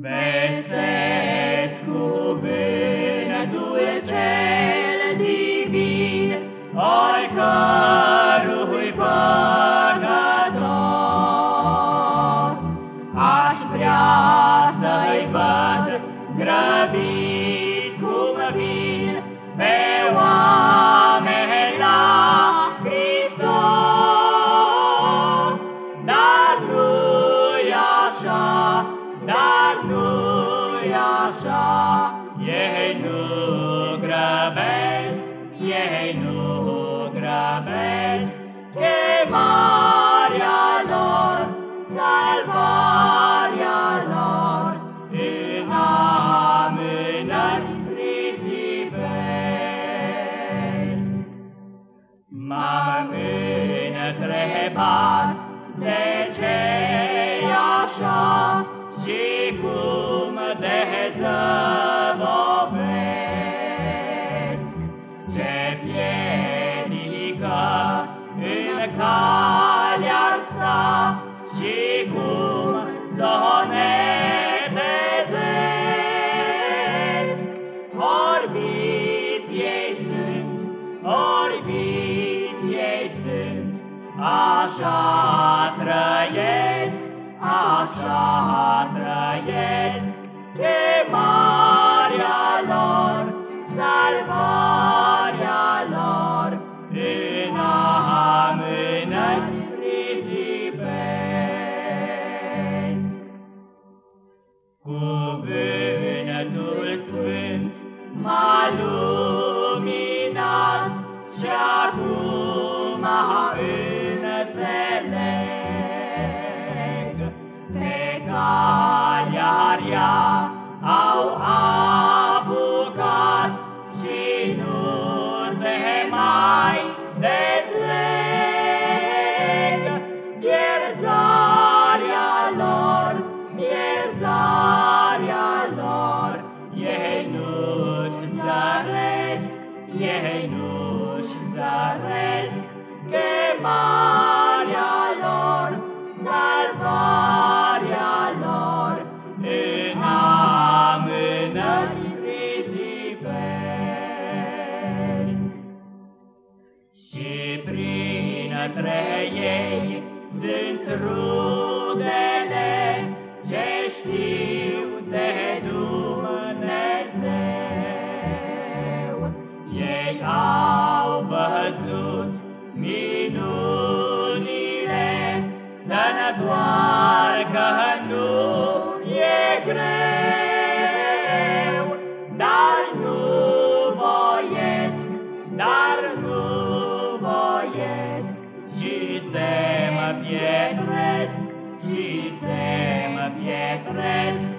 Vestesc cuvântul cel divin, oricărui păcătos. Aș vrea să-i văd grăbiți cum vin pe oameni dar nu-i așa, ei nu grăbesc, ei nu grăbesc, chemarea calea sta și cum zonetezesc. Orbiți ei sunt, orbiți ei sunt, așa trăiesc, așa trăiesc chemarea lor, salvarea Cuvântul Sfânt m-a luminat și acum înțeleg. Pe calea rea au apucat ei nu-și zăresc chemarea lor, salvarea lor, în amânări risipesc. Și printre ei sunt rudele ce știu de Dumnezeu. Minunile să ne doarcă nu e greu, dar nu voiesc, dar nu voiesc și se mă pietresc, și se mă pietresc